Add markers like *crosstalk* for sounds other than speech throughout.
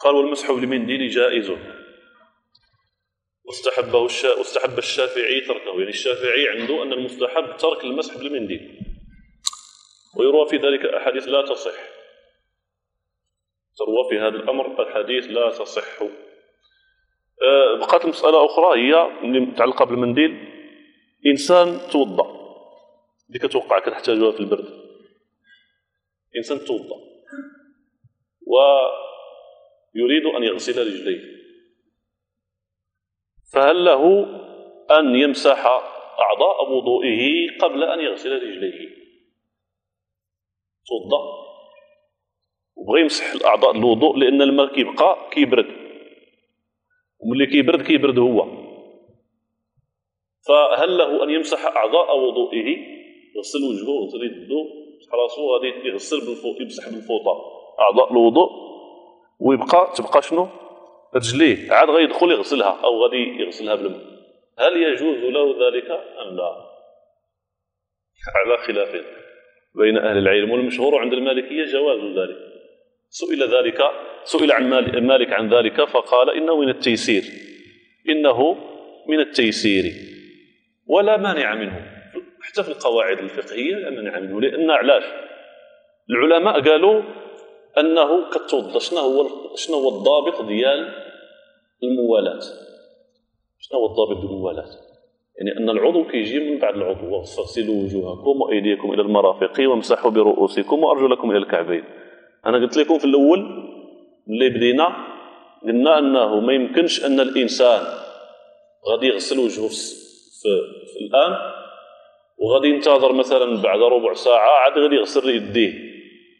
قال والمسح بالمنديل جائز. واستحبه الشا... واستحب الشافعي تركه. يعني الشافعي عنده أن المستحب ترك المسح بالمنديل ويروى في ذلك أحاديث لا تصح. تروى في هذا الأمر أحاديث لا تصح. أه بقات مسألة أخرى هي متعلقة بالمنديل. إنسان توضأ. اللي كتوقع كنحتاجوها في البرد. إنسان توضأ. ويريد أن يغسل رجليه. فهل له أن يمسح أعضاء وضوئه قبل أن يغسل رجليه؟ توضأ وبغى يمسح الأعضاء الوضوء لأن الماء كيبقى كيبرد. وملي كيبرد كيبرد هو. فهل له أن يمسح أعضاء وضوئه؟ يغسل وجهه يغسل يده راسه غادي يغسل بالفوط يمسح بالفوطة. أعضاء الوضوء ويبقى تبقى شنو؟ رجليه. عاد غيدخل يغسلها أو غادي يغسلها بالماء. هل يجوز له ذلك أم لا؟ على خلاف بين أهل العلم والمشهور عند المالكية جواز ذلك. سئل ذلك سئل عن مالك عن ذلك فقال إنه من التيسير. إنه من التيسير. ولا مانع منه. حتى في القواعد الفقهية لا مانع منه لأن علاش؟ العلماء قالوا أنه كتوضا شنو هو شنو هو الضابط ديال الموالاة؟ شنو هو الضابط ديال الموالاة؟ يعني أن العضو كيجي من بعد العضو. واغسلوا وجوهكم وأيديكم إلى المرافق وامسحوا برؤوسكم وأرجلكم إلى الكعبين. أنا قلت لكم في الأول اللي بدينا قلنا أنه ما يمكنش أن الإنسان غادي يغسل وجهه في, في الآن وغادي ينتظر مثلا بعد ربع ساعة عاد غادي يغسل يديه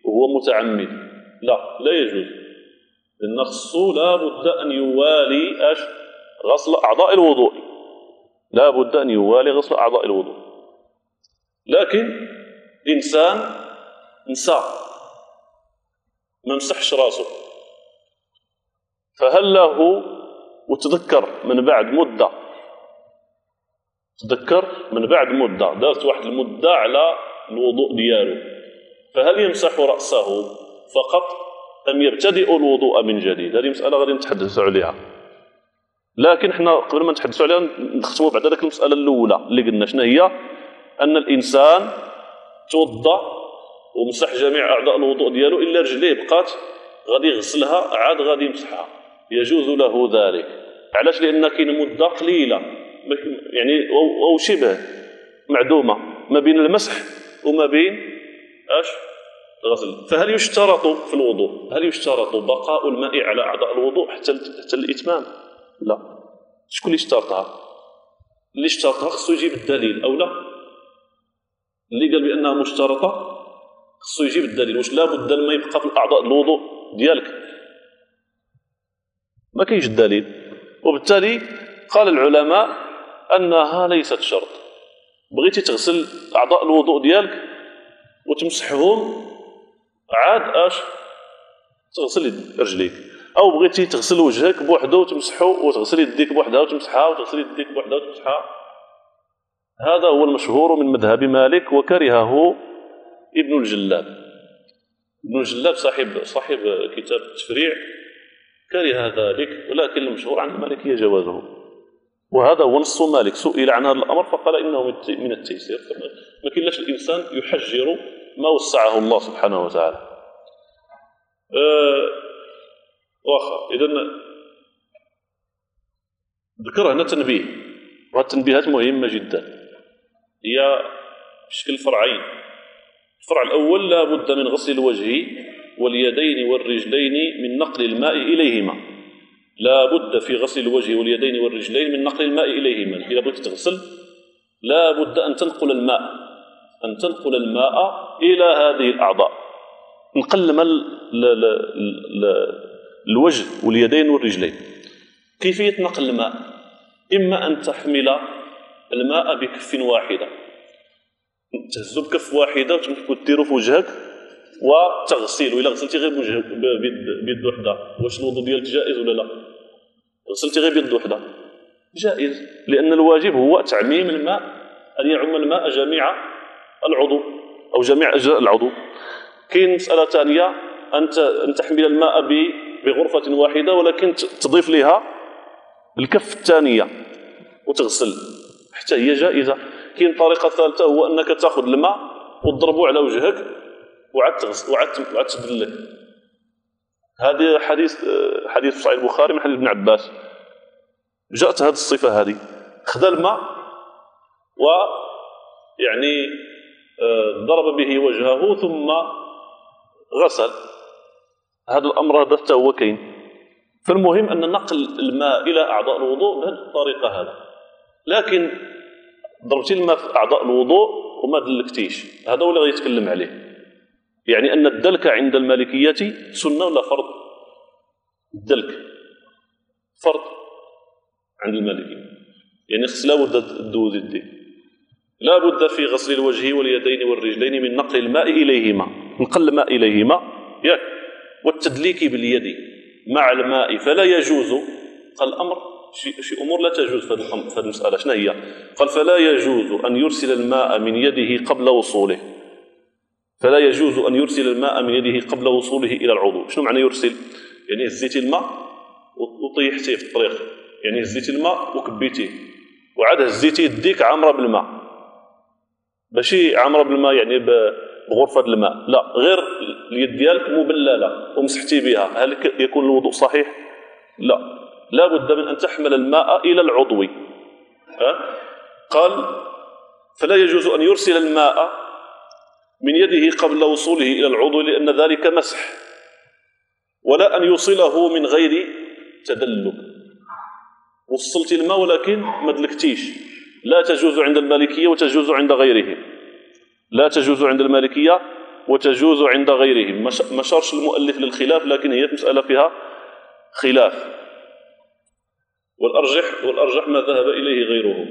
وهو متعمد. لا لا يجوز. خصو لا بد أن يوالي أش غسل أعضاء الوضوء. لا بد أن يوالي غسل أعضاء الوضوء. لكن إنسان نسى ما مسحش راسه. فهل له وتذكر من بعد مدة تذكر من بعد مدة دارت واحد المدة على الوضوء ديالو فهل يمسح رأسه؟ فقط أم يبتدئ الوضوء من جديد؟ هذه مسألة غادي نتحدثوا عليها. لكن إحنا قبل ما نتحدثوا عليها نختموا بعد ذلك المسألة الأولى اللي قلنا شنو هي؟ أن الإنسان توضأ ومسح جميع أعضاء الوضوء ديالو إلا رجليه بقات غادي يغسلها عاد غادي يمسحها. يجوز له ذلك. علاش؟ لأن كاين مدة قليلة. يعني أو شبه معدومة ما بين المسح وما بين اش غسل فهل يشترط في الوضوء؟ هل يشترط بقاء الماء على أعضاء الوضوء حتى حتى الإتمام؟ لا. شكون اللي اشترطها؟ اللي اشترطها خصو يجيب الدليل أو لا؟ اللي قال بأنها مشترطة خصو يجيب الدليل. واش لابد الماء يبقى في الاعضاء الوضوء ديالك؟ ما كاينش الدليل. وبالتالي قال العلماء أنها ليست شرط. بغيتي تغسل أعضاء الوضوء ديالك وتمسحهم عاد اش تغسل رجليك. أو بغيتي تغسل وجهك بوحدة وتمسحو وتغسل يديك بوحدها وتمسحها وتغسل يديك بوحدها وتمسحها. هذا هو المشهور من مذهب مالك وكرهه ابن الجلاب. ابن الجلاب صاحب صاحب كتاب التفريع كره ذلك ولكن المشهور عن المالكية جوازه. وهذا هو نص مالك. سئل عن هذا الأمر فقال إنه من التيسير. ما كاينلاش الإنسان يحجر ما وسعه الله سبحانه وتعالى. أه واخا اذا ذكر هنا تنبيه. وهذه التنبيهات مهمه جدا. هي بشكل فرعين. الفرع الأول لا بد من غسل الوجه واليدين والرجلين من نقل الماء إليهما. لا بد في غسل الوجه واليدين والرجلين من نقل الماء إليهما. إذا بغيت تغسل لا بد أن تنقل الماء. أن تنقل الماء إلى هذه الأعضاء. نقل الوجه واليدين والرجلين. كيفية نقل الماء؟ إما أن تحمل الماء بكف واحدة. تهزو بكف واحدة وتديرو في وجهك وتغسل. إلا غسلتي غير بوجهك بيد وحدة. واش الوضوء ديالك جائز ولا لا؟ غسلتي غير بيد وحدة. جائز. لأن الواجب هو تعميم الماء. أن يعم الماء جميع العضو أو جميع أجزاء العضو. كاين مسألة ثانية أن تحمل الماء بغرفة واحدة ولكن تضيف لها الكف الثانية وتغسل. حتى هي جائزة. كاين طريقة ثالثة هو أنك تأخذ الماء وتضربه على وجهك وعاد تغسل وعاد تبدل هذه حديث حديث في صحيح البخاري من حديث ابن عباس. جاءت هذه الصفة هذه. خذ الماء و يعني ضرب به وجهه ثم غسل. هذا الأمر هذا هو كاين فالمهم أن نقل الماء إلى أعضاء الوضوء بهذه الطريقة هذا. لكن ضربتي الماء في أعضاء الوضوء وما دلكتيش هذا هو اللي غيتكلم عليه. يعني أن الدلك عند المالكية سنة ولا فرض؟ الدلك. فرض عند المالكية. يعني خص لابد دوز لا بد في غسل الوجه واليدين والرجلين من نقل الماء إليهما نقل الماء إليهما ياك والتدليك باليد مع الماء فلا يجوز. قال الأمر شي أمور لا تجوز في هذه المسألة. شنو هي؟ قال فلا يجوز أن يرسل الماء من يده قبل وصوله. فلا يجوز أن يرسل الماء من يده قبل وصوله إلى العضو. شنو معنى يرسل؟ يعني هزيتي الماء وطيحتيه في الطريق. يعني هزيتي الماء وكبيتيه. وعاد هزيتي يديك عامرة بالماء. ماشي عامره بالماء يعني بغرفة الماء. لا غير اليد ديالك مبلله ومسحتي بها. هل يكون الوضوء صحيح؟ لا. لا بد من أن تحمل الماء إلى العضو. ها؟ قال فلا يجوز أن يرسل الماء من يده قبل وصوله إلى العضو لأن ذلك مسح ولا أن يوصله من غير تدلك وصلت الماء ولكن ما دلكتيش. لا تجوز عند المالكية وتجوز عند غيرهم. لا تجوز عند المالكية وتجوز عند غيرهم. ما شرش المؤلف للخلاف لكن هي مسألة فيها خلاف. والأرجح والأرجح ما ذهب إليه غيره.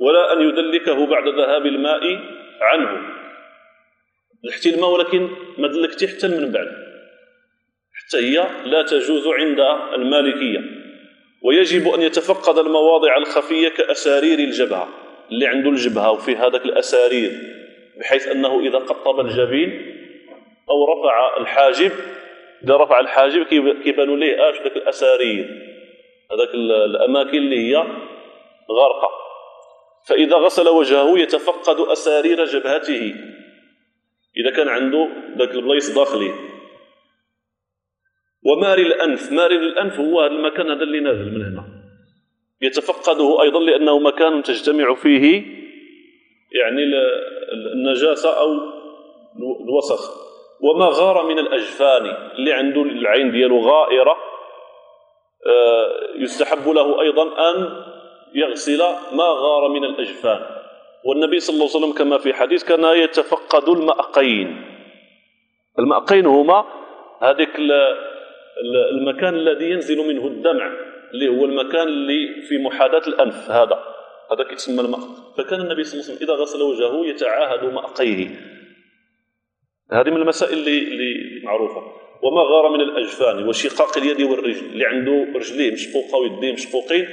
ولا أن يدلكه بعد ذهاب الماء عنه. لحتي الماء ولكن ما دلكتي حتى من بعد. حتى هي لا تجوز عند المالكية. ويجب أن يتفقد المواضع الخفية كأسارير الجبهة. اللي عنده الجبهة وفي هذاك الأسارير بحيث أنه إذا قطب الجبين أو رفع الحاجب إذا رفع الحاجب كيبان ليه؟ آش ذاك الأسارير؟ هذاك الأماكن اللي هي غارقة فإذا غسل وجهه يتفقد أسارير جبهته. إذا كان عنده ذاك البليص داخلي. وماري الأنف. ماري الأنف هو المكان هذا اللي نازل من هنا. يتفقده أيضا لأنه مكان تجتمع فيه يعني النجاسة أو الوسخ. وما غار من الأجفان اللي عنده العين ديالو غائرة آه، يستحب له أيضا أن يغسل ما غار من الأجفان. والنبي صلى الله عليه وسلم كما في حديث كان يتفقد المأقين. المأقين هما هذيك المكان الذي ينزل منه الدمع اللي هو المكان اللي في محاذاة الأنف هذا. هذا كيتسمى الماء فكان النبي صلى الله عليه وسلم إذا غسل وجهه يتعاهد مأقيه هذه من المسائل اللي, اللي معروفة. وما غار من الأجفان وشقاق اليد والرجل اللي عنده رجليه مشقوقة ويديه مشقوقين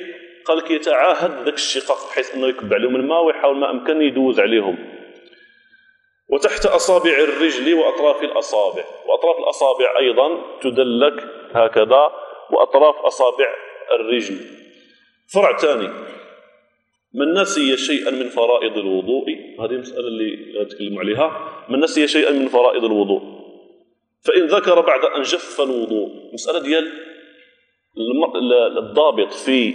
قال لك يتعاهد ذاك الشقاق بحيث أنه يكب عليهم الماء ويحاول ما أمكن يدوز عليهم. وتحت أصابع الرجل وأطراف الأصابع. وأطراف الأصابع أيضا تدلك هكذا وأطراف أصابع الرجل. فرع ثاني. من نسي شيئا من فرائض الوضوء؟ هذه المسألة اللي نتكلم عليها. من نسي شيئا من فرائض الوضوء؟ فإن ذكر بعد أن جف الوضوء مسألة ديال الضابط في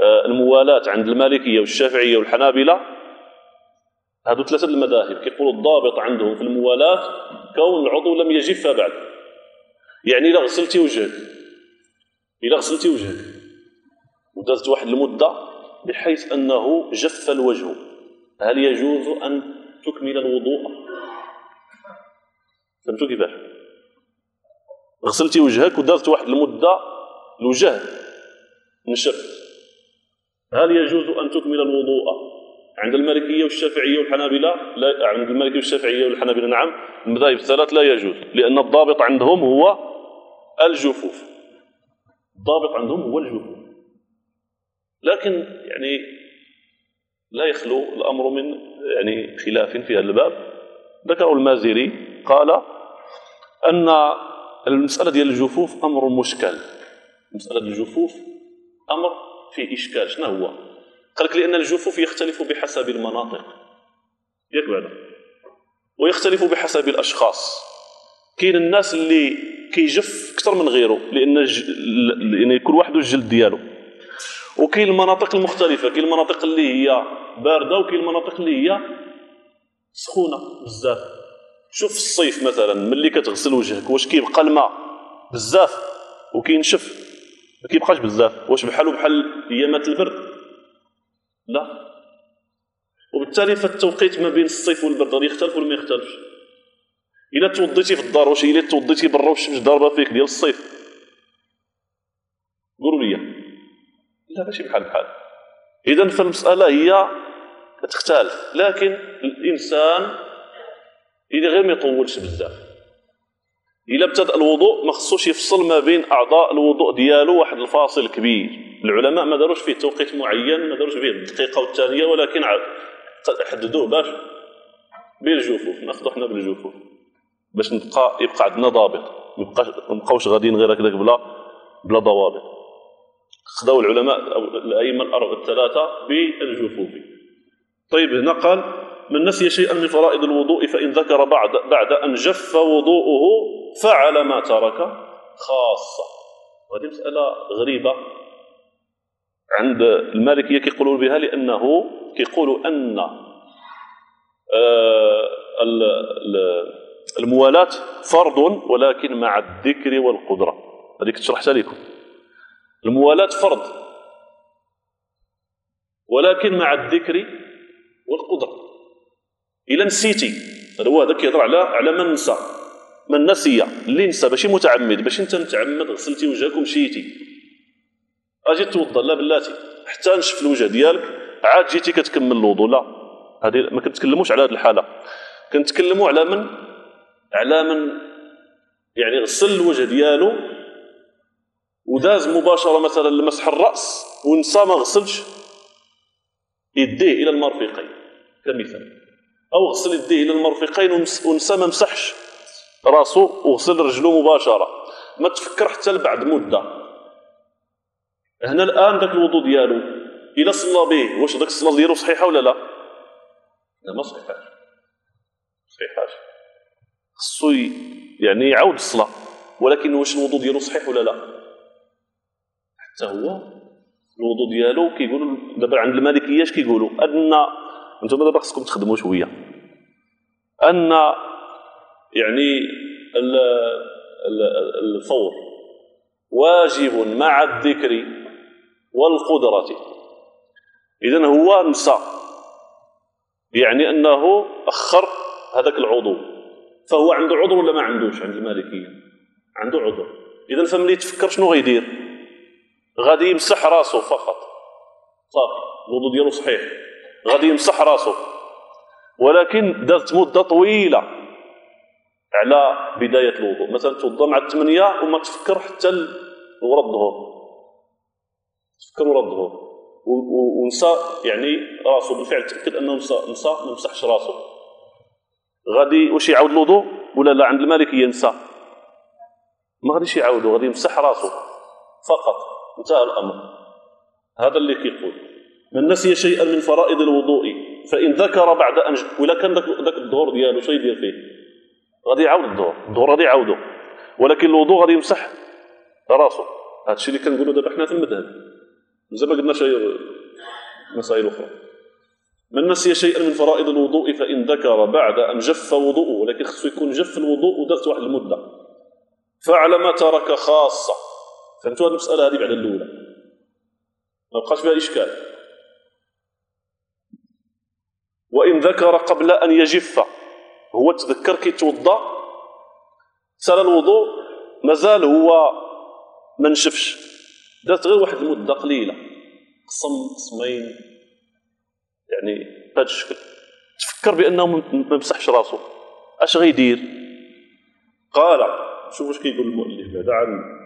آه، الموالاة عند المالكية والشافعية والحنابلة هذو ثلاثة المذاهب كيقولوا الضابط عندهم في الموالاة كون العضو لم يجف بعد. يعني إذا غسلتي وجهك. إذا غسلتي وجهك. ودازت واحد المدة بحيث أنه جف الوجه. هل يجوز أن تكمل الوضوء؟ فهمتوا كيفاش؟ غسلتي وجهك ودازت واحد المدة الوجه نشف. هل يجوز أن تكمل الوضوء؟ عند المالكية والشافعية والحنابلة لا عند المالكية والشافعية والحنابلة نعم. المذاهب الثلاث لا يجوز لأن الضابط عندهم هو الجفوف. الضابط عندهم هو الجفوف. لكن يعني لا يخلو الأمر من يعني خلاف في هذا الباب. ذكر المازري قال أن المسألة ديال الجفوف أمر مشكل. مسألة الجفوف أمر فيه إشكال. شنو هو؟ قال لك لأن الجفوف يختلف بحسب المناطق. ياك بعدا. ويختلف بحسب الأشخاص. كاين الناس اللي كيجف أكثر من غيره لأن ج... لأن كل واحد الجلد ديالو. وكاين المناطق المختلفة كاين المناطق اللي هي باردة وكاين المناطق اللي هي سخونة بزاف. شوف الصيف مثلا ملي كتغسل وجهك واش كيبقى الماء؟ بزاف. وكينشف ما كيبقاش بزاف. واش بحالو بحال أيامات البرد؟ لا. وبالتالي فالتوقيت ما بين الصيف والبرد غادي يختلف ولا ما يختلفش؟ إلا توضيتي في الدار واش إلا توضيتي برا والشمس ضاربة فيك ديال الصيف. قولوا لي. لا ماشي بحال بحال. إذا فالمسألة هي كتختلف لكن الإنسان إذا غير ما يطولش بزاف. إلا ابتدأ الوضوء ما خصوش يفصل ما بين أعضاء الوضوء ديالو واحد الفاصل كبير. العلماء ما داروش فيه توقيت معين ما داروش فيه الدقيقة والثانية ولكن حددوه باش بالجفوف ناخذ حنا بالجفوف باش نبقى يبقى عندنا ضابط. ما نبقاوش غاديين غير هكذاك بلا بلا ضوابط. خذوا العلماء الأئمة الأربعة الثلاثة بالجفوف طيب هنا قال من نسي شيئا من فرائض الوضوء فإن ذكر بعد بعد أن جف وضوءه فعل ما ترك خاصة. وهذه مسألة غريبة. عند المالكية كيقولون بها لأنه كيقولوا أن آه الموالاة فرض ولكن مع الذكر والقدرة. هذيك شرحتها لكم الموالاة فرض ولكن مع الذكر والقدرة. إلا نسيتي. هذا هو هذا كيهضر على على من نسى. من نسي اللي نسى ماشي متعمد باش انت متعمد غسلتي وجهك ومشيتي. أجي توضا لا بلاتي. حتى نشف الوجه ديالك عاد جيتي كتكمل الوضوء. لا. هذه ما كنتكلموش على هذه الحالة. كنتكلموا على من؟ على من يعني غسل الوجه ديالو وداز مباشرة مثلا لمسح الرأس ونسى ما غسلش يديه إلى المرفقين. كمثال. أو غسل يديه إلى المرفقين ونسى ما مسحش. راسو وغسل رجلو مباشرة. ما تفكر حتى لبعد مدة. هنا الآن ذاك الوضوء ديالو. إلى صلى به. واش ذاك الصلاة ديالو صحيحة ولا لا؟ لا ما صحيحاش صحيحاش خصو يعني يعاود الصلاة. ولكن واش الوضوء ديالو صحيح ولا لا؟ حتى هو الوضوء ديالو كيقولوا دابا عند المالكية اش كيقولوا أن أنتم دابا خصكم تخدموا شوية. أن يعني الفور واجب مع الذكر والقدرة. إذا هو نسى. يعني أنه أخر هذاك العضو. فهو عنده عذر ولا ما عندوش عند المالكية؟ عنده عذر. اذا فملي يتفكر شنو غيدير؟ غادي يمسح راسه فقط. صافي. الوضوء ديالو صحيح. غادي يمسح راسه ولكن دازت مدة طويلة. على بداية الوضوء. مثلا توضأ مع الثمانيه وما تفكر حتى ورا الظهر تفكر ورا الظهر ونسى يعني راسه بالفعل تأكد أنه نسى نسى ما مسحش راسه غادي واش يعاود الوضوء؟ ولا لا عند المالكية ينسى ما غاديش يعاودو غادي يمسح راسه فقط. انتهى الأمر. هذا اللي كيقول. من نسي شيئا من فرائض الوضوء فإن ذكر بعد أن ولا كان ذاك الظهور ديالو شنو يدير فيه. غادي يعاود الظهور الظهور غادي يعاودو ولكن الوضوء غادي يمسح راسه. هذا الشيء اللي كنقولوا دابا حنا في المذهب. مازال ما قلناش مسائل أخرى. من نسي شيئا من فرائض الوضوء فإن ذكر بعد أن جف وضوءه ولكن خصو يكون جف الوضوء ودرت واحد المدة. فعل ما ترك خاصة. فهمتوا هذه المسألة هذه بعد الأولى. ما بقاش فيها إشكال. وإن ذكر قبل أن يجف. هو تذكر كي توضأ. سال الوضوء. مازال هو ما نشفش. دارت غير واحد المدة قليلة. قسم قسمين. يعني بهذا الشكل. تفكر بأنه ما مسحش راسه أش غيدير؟ قال. شوف واش كيقول المؤلف هذا عن.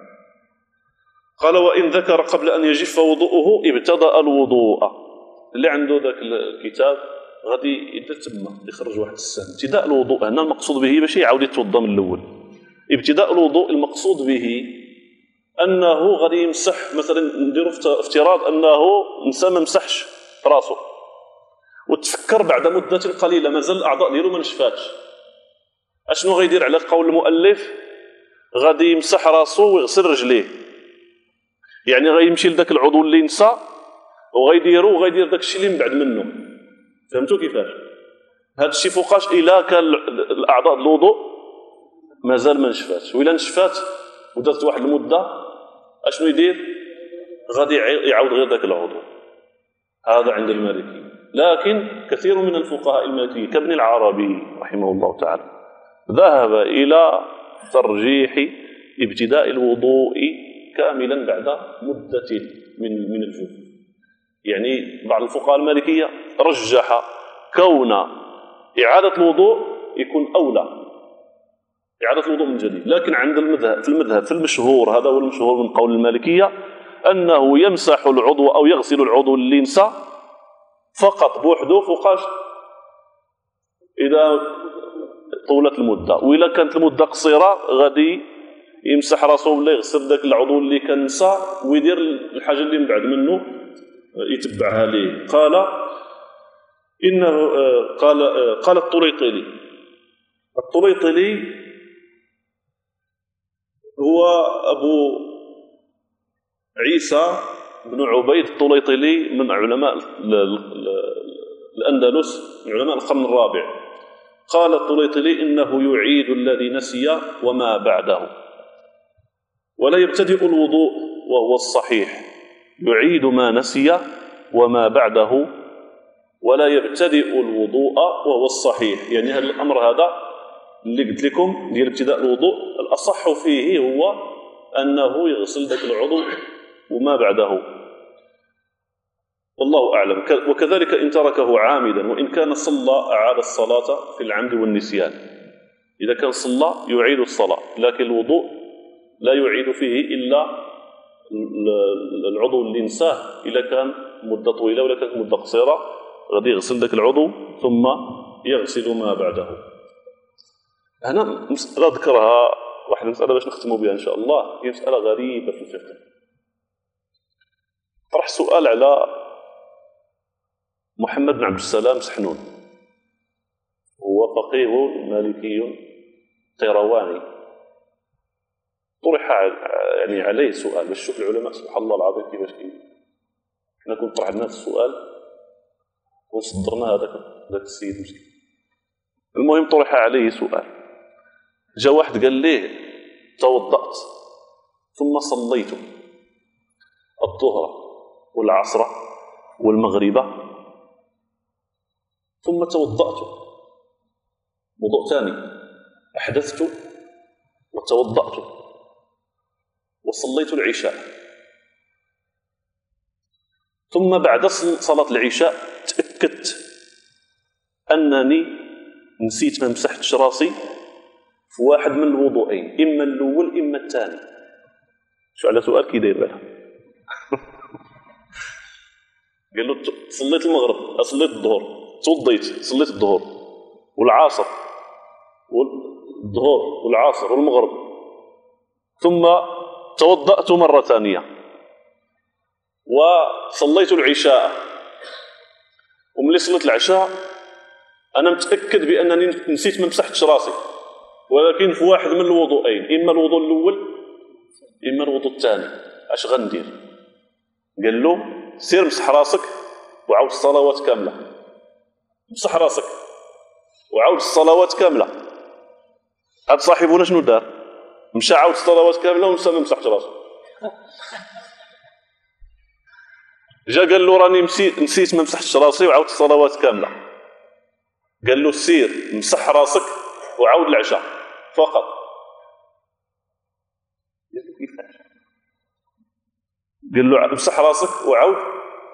قال وإن ذكر قبل أن يجف وضوءه ابتدأ الوضوء. اللي عنده ذاك الكتاب غادي يدير تما يخرج واحد السهم. ابتداء الوضوء هنا المقصود به باش يعاود يتوضا من الأول. ابتداء الوضوء المقصود به أنه غادي يمسح مثلا نديروا افتراض أنه نسى ما مسحش راسه وتفكر بعد مدة قليلة مازال الأعضاء ديالو ما نشفاتش. أشنو غيدير على قول المؤلف؟ غادي يمسح راسه ويغسل رجليه. يعني غيمشي لذاك العضو اللي نسى وغيديرو وغيدير داك الشيء اللي من بعد منه. فهمتوا كيفاش؟ هذا الشيء فوقاش إلا كان الأعضاء الوضوء مازال ما نشفاتش. وإلا نشفات ودازت واحد المدة أشنو يدير؟ غادي يعاود غير ذاك العضو. هذا عند المالكي لكن كثير من الفقهاء المالكيين كابن العربي رحمه الله تعالى ذهب إلى ترجيح ابتداء الوضوء كاملا بعد مدة من من الجوف يعني بعض الفقهاء المالكية رجح كون. إعادة الوضوء يكون أولى. إعادة الوضوء من جديد. لكن عند المذهب في المذهب في المشهور هذا هو المشهور من قول المالكية أنه يمسح العضو أو يغسل العضو اللي نسى فقط بوحده فوقاش. إذا طولت المدة. وإذا كانت المدة قصيرة غادي يمسح راسه ولا يغسل ذاك العضو اللي كان نسى ويدير الحاجة اللي من بعد منه يتبعها ليه. قال إنه آه، قال آه، قال الطريطلي الطريطلي هو أبو عيسى بن عبيد الطليطلي من علماء الأندلس من علماء القرن الرابع. قال الطليطلي إنه يعيد الذي نسي وما بعده. ولا يبتدئ الوضوء وهو الصحيح. يعيد ما نسي وما بعده ولا يبتدئ الوضوء وهو الصحيح. يعني هذا الأمر هذا اللي قلت لكم ديال ابتداء الوضوء الأصح فيه هو أنه يغسل ذاك العضو وما بعده. والله أعلم. وكذلك إن تركه عامدا وإن كان صلى أعاد الصلاة في العمد والنسيان. إذا كان صلى يعيد الصلاة لكن الوضوء لا يعيد فيه إلا العضو اللي نساه إذا كان مدة طويلة ولا كانت مدة قصيرة. غادي يغسل ذاك العضو ثم يغسل ما بعده. هنا مسألة ذكرها واحد المسألة باش نختموا بها إن شاء الله هي مسألة غريبة في الفقه. طرح سؤال على محمد بن عبد السلام سحنون. هو فقيه مالكي قيرواني. طرح يعني عليه سؤال باش نشوف العلماء سبحان الله العظيم كيفاش كي حنا كنا طرحنا السؤال. وصدرنا هذاك هذاك السيد مسكين المهم طرح عليه سؤال. جاء واحد قال ليه توضأت؟ ثم صليت. الظهر والعصر والمغرب. ثم توضأت. وضوء ثاني. أحدثت وتوضأت. وصليت العشاء. ثم بعد صلاة العشاء تأكدت أنني نسيت ما مسحتش راسي في واحد من الوضوءين إما الأول إما الثاني. شو على سؤال كي داير بالها؟ *laughs* قال له صليت المغرب صليت الظهر توضيت صليت الظهر والعصر والظهر والعصر والمغرب ثم توضأت مرة ثانية. وصليت العشاء. وملي صليت العشاء أنا متأكد بأنني نسيت ما مسحتش راسي ولكن في واحد من الوضوءين إما الوضوء الأول إما الوضوء الثاني. أش غندير؟ قال له سير مسح راسك وعاود الصلوات كاملة. مسح راسك وعاود الصلوات كاملة. هذا صاحبنا شنو دار؟ مشى عاود الصلوات كاملة ومشى ما مسحش راسه. *laughs* جا قال له راني نسيت ما مسحتش راسي وعاودت الصلوات كاملة. قال له سير مسح راسك وعاود العشاء. فقط. قال له امسح راسك وعود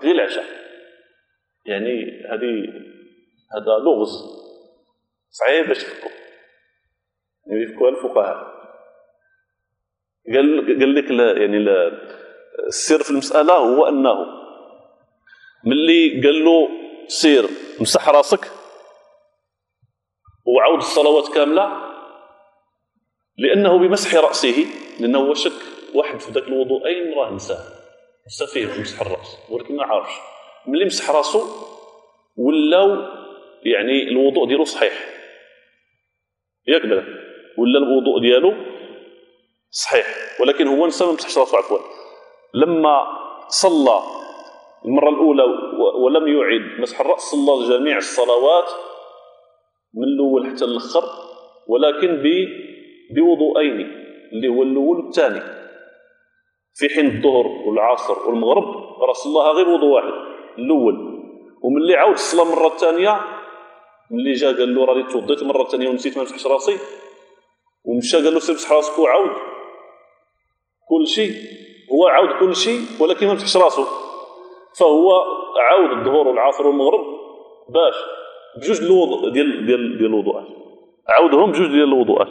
غير العشاء. يعني هذه هذا لغز. صعيب باش تفكوا يعني يفكوا الفقهاء. قال قال لك لا يعني لا السر في المسألة هو أنه ملي قال له سير مسح راسك وعود الصلوات كاملة لأنه بمسح رأسه لأنه هو شك واحد في ذاك الوضوءين راه نساه نسى فيه في مسح الرأس ولكن ما عارفش. ملي مسح راسو ولاو يعني الوضوء ديالو صحيح. ياك بلا ولا الوضوء ديالو صحيح ولكن هو نسى ما مسحش راسو عفوا. لما صلى المرة الأولى ولم يعد مسح الرأس صلى جميع الصلوات من الأول حتى الأخر ولكن بوضوءين اللي هو الأول والثاني. في حين الظهر والعصر والمغرب راه صلاها غير وضوء واحد الأول. وملي عاود الصلاة مرة ثانية ملي جا قال له راني توضيت مرة ثانية ونسيت ما نمسحش راسي ومشى قال له سير مسح راسك وعاود. كل شيء هو عاود كل شيء ولكن ما مسحش راسه. فهو عاود الظهر والعصر والمغرب باش بجوج الوضوء ديال ديال ديال الوضوءات. عاودهم بجوج ديال الوضوءات.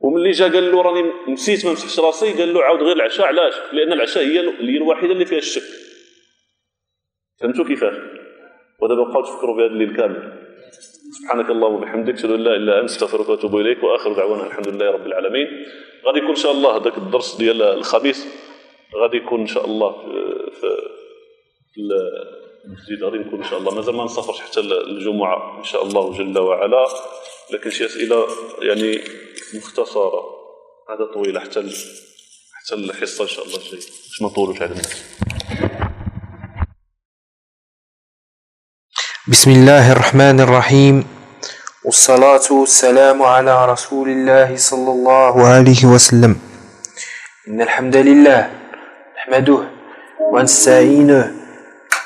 وملي جا قال له راني نسيت ما مسحش راسي قال له عاود غير العشاء علاش؟ لأن العشاء هي هي الوحيدة اللي فيها الشك. فهمتوا كيفاش؟ ودابا بقاو تفكروا بهذا الليل كامل. سبحانك اللهم وبحمدك أشهد أن لا إله إلا أنت أستغفرك وأتوب إليك وآخر دعوانا الحمد لله رب العالمين. غادي يكون إن شاء الله هذاك الدرس ديال الخميس غادي يكون إن شاء الله في المسجد غادي نكون إن شاء الله. مازال ما نسافرش حتى الجمعة إن شاء الله جل وعلا. لكن شي أسئلة يعني مختصرة. هذا طويلة حتى حتى الحصة إن شاء الله الجاية. باش ما نطولوش على الناس. بسم الله الرحمن الرحيم. والصلاة والسلام على رسول الله صلى الله عليه وسلم. إن الحمد لله نحمده ونستعينه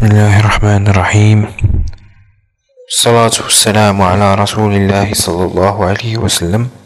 بسم الله الرحمن الرحيم. الصلاة والسلام على رسول الله صلى الله عليه وسلم.